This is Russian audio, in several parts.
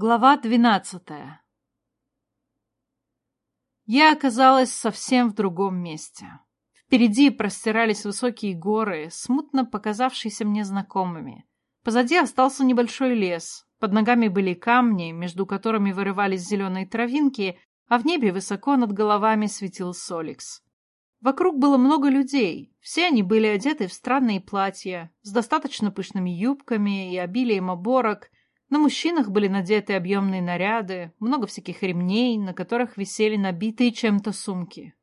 Глава двенадцатая Я оказалась совсем в другом месте. Впереди простирались высокие горы, смутно показавшиеся мне знакомыми. Позади остался небольшой лес, под ногами были камни, между которыми вырывались зеленые травинки, а в небе высоко над головами светил Соликс. Вокруг было много людей, все они были одеты в странные платья, с достаточно пышными юбками и обилием оборок, на мужчинах были надеты объемные наряды, много всяких ремней, на которых висели набитые чем-то сумки.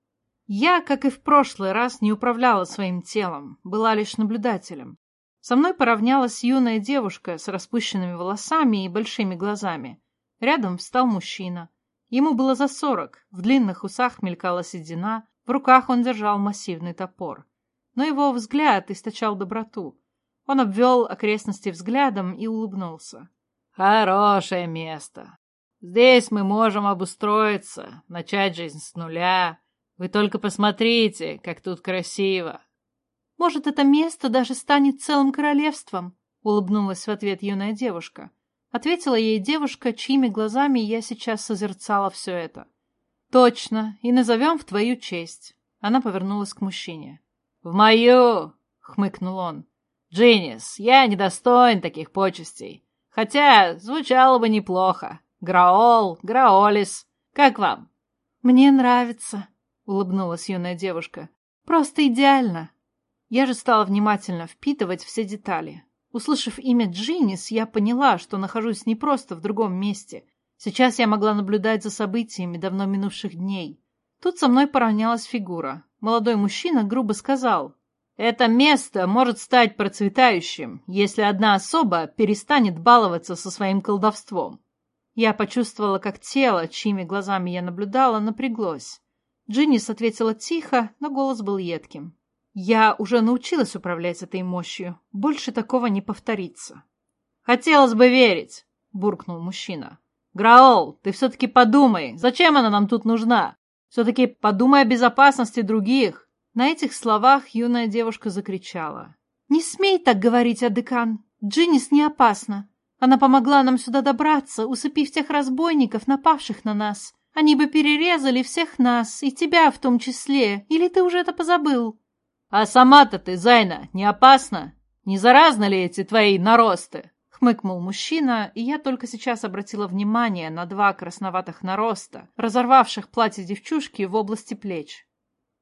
Я, как и в прошлый раз, не управляла своим телом, была лишь наблюдателем. Со мной поравнялась юная девушка с распущенными волосами и большими глазами. Рядом встал мужчина. Ему было за сорок, в длинных усах мелькала седина, в руках он держал массивный топор. Но его взгляд источал доброту. Он обвел окрестности взглядом и улыбнулся. Хорошее место. Здесь мы можем обустроиться, начать жизнь с нуля. Вы только посмотрите, как тут красиво. Может, это место даже станет целым королевством, улыбнулась в ответ юная девушка. Ответила ей девушка, чьими глазами я сейчас созерцала все это. Точно, и назовем в твою честь. Она повернулась к мужчине. В мою, хмыкнул он. Джинис, я недостоин таких почестей. Хотя звучало бы неплохо. Граол, Граолис. Как вам? Мне нравится, улыбнулась юная девушка. Просто идеально. Я же стала внимательно впитывать все детали. Услышав имя Джинис, я поняла, что нахожусь не просто в другом месте. Сейчас я могла наблюдать за событиями давно минувших дней. Тут со мной поравнялась фигура. Молодой мужчина грубо сказал, это место может стать процветающим, если одна особа перестанет баловаться со своим колдовством. Я почувствовала, как тело, чьими глазами я наблюдала, напряглось. Джиннис ответила тихо, но голос был едким. Я уже научилась управлять этой мощью. Больше такого не повторится. «Хотелось бы верить», — буркнул мужчина. «Граол, ты все-таки подумай, зачем она нам тут нужна? Все-таки подумай о безопасности других. На этих словах юная девушка закричала. «Не смей так говорить, Адекан! Джиннис не опасна. Она помогла нам сюда добраться, усыпив тех разбойников, напавших на нас. Они бы перерезали всех нас, и тебя в том числе. Или ты уже это позабыл?» «А сама-то ты, Зайна, не опасна? Не заразны ли эти твои наросты?» Хмыкнул мужчина, и я только сейчас обратила внимание на два красноватых нароста, разорвавших платье девчушки в области плеч.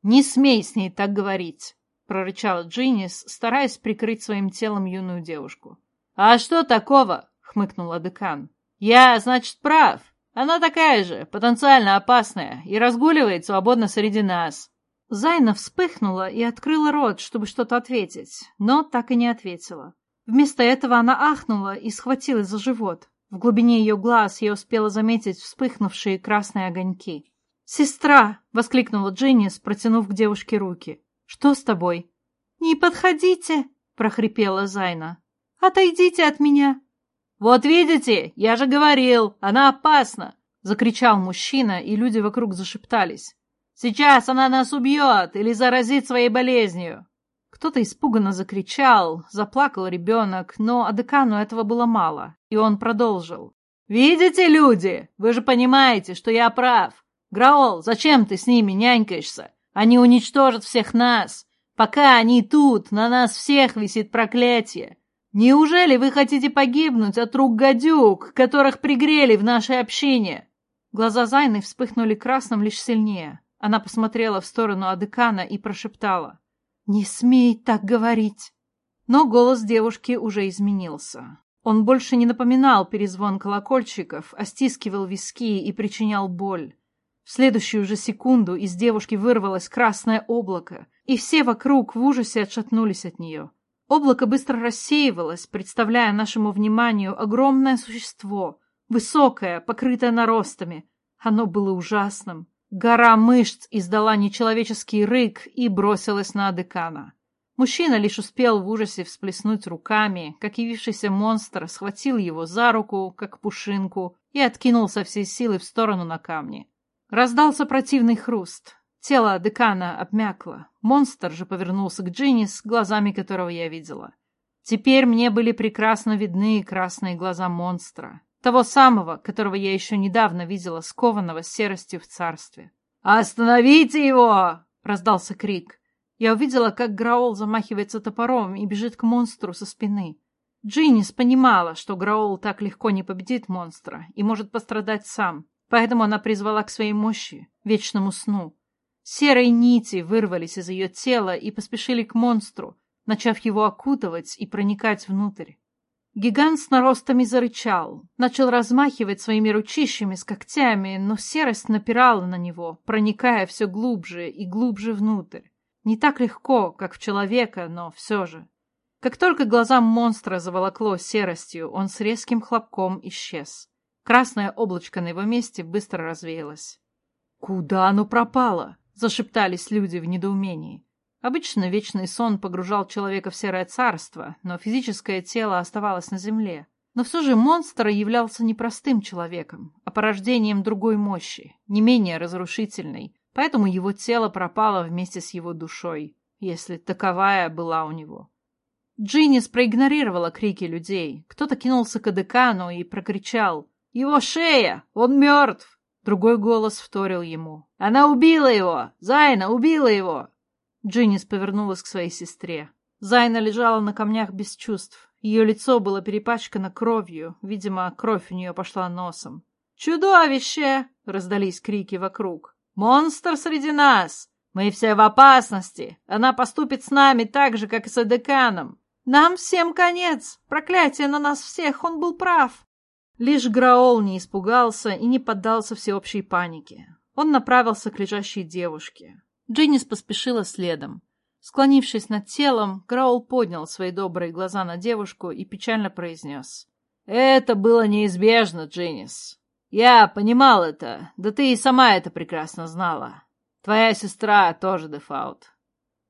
«Не смей с ней так говорить!» — прорычала Джиннис, стараясь прикрыть своим телом юную девушку. «А что такого?» — хмыкнула декан. «Я, значит, прав. Она такая же, потенциально опасная, и разгуливает свободно среди нас». Зайна вспыхнула и открыла рот, чтобы что-то ответить, но так и не ответила. Вместо этого она ахнула и схватилась за живот. В глубине ее глаз я успела заметить вспыхнувшие красные огоньки. «Сестра!» — воскликнула Дженнис, протянув к девушке руки. «Что с тобой?» «Не подходите!» — прохрипела Зайна. «Отойдите от меня!» «Вот видите, я же говорил, она опасна!» — закричал мужчина, и люди вокруг зашептались. «Сейчас она нас убьет или заразит своей болезнью!» Кто-то испуганно закричал, заплакал ребенок, но Адекану этого было мало, и он продолжил. «Видите, люди, вы же понимаете, что я прав. Граол, зачем ты с ними нянькаешься? Они уничтожат всех нас. Пока они тут, на нас всех висит проклятие. Неужели вы хотите погибнуть от рук гадюк, которых пригрели в нашей общине?» Глаза Зайны вспыхнули красным лишь сильнее. Она посмотрела в сторону Адыкана и прошептала. «Не смей так говорить!» Но голос девушки уже изменился. Он больше не напоминал перезвон колокольчиков, а стискивал виски и причинял боль. В следующую же секунду из девушки вырвалось красное облако, и все вокруг в ужасе отшатнулись от нее. Облако быстро рассеивалось, представляя нашему вниманию огромное существо, высокое, покрытое наростами. Оно было ужасным. Гора мышц издала нечеловеческий рык и бросилась на Адекана. Мужчина лишь успел в ужасе всплеснуть руками, как явившийся монстр схватил его за руку, как пушинку, и откинул со всей силы в сторону на камни. Раздался противный хруст. Тело декана обмякло. Монстр же повернулся к Джиннис, глазами которого я видела. Теперь мне были прекрасно видны красные глаза монстра. Того самого, которого я еще недавно видела скованного серостью в царстве. «Остановите его!» — раздался крик. Я увидела, как Граол замахивается топором и бежит к монстру со спины. Джиннис понимала, что Граол так легко не победит монстра и может пострадать сам, поэтому она призвала к своей мощи, вечному сну. Серые нити вырвались из ее тела и поспешили к монстру, начав его окутывать и проникать внутрь. Гигант с наростами зарычал, начал размахивать своими ручищами с когтями, но серость напирала на него, проникая все глубже и глубже внутрь. Не так легко, как в человека, но все же. Как только глазам монстра заволокло серостью, он с резким хлопком исчез. Красное облачко на его месте быстро развеялось. «Куда оно пропало?» — зашептались люди в недоумении. Обычно вечный сон погружал человека в серое царство, но физическое тело оставалось на земле. Но все же монстр являлся не простым человеком, а порождением другой мощи, не менее разрушительной, поэтому его тело пропало вместе с его душой, если таковая была у него. Джиннис проигнорировала крики людей. Кто-то кинулся к Адекану и прокричал «Его шея! Он мертв!» Другой голос вторил ему. «Она убила его! Зайна убила его!» Джиннис повернулась к своей сестре. Зайна лежала на камнях без чувств. Ее лицо было перепачкано кровью. Видимо, кровь у нее пошла носом. «Чудовище!» — раздались крики вокруг. «Монстр среди нас! Мы все в опасности! Она поступит с нами так же, как и с Эдеканом! Нам всем конец! Проклятие на нас всех! Он был прав!» Лишь Граол не испугался и не поддался всеобщей панике. Он направился к лежащей девушке. Дженнис поспешила следом. Склонившись над телом, Граул поднял свои добрые глаза на девушку и печально произнес. «Это было неизбежно, Дженнис. Я понимал это, да ты и сама это прекрасно знала. Твоя сестра тоже дефаут.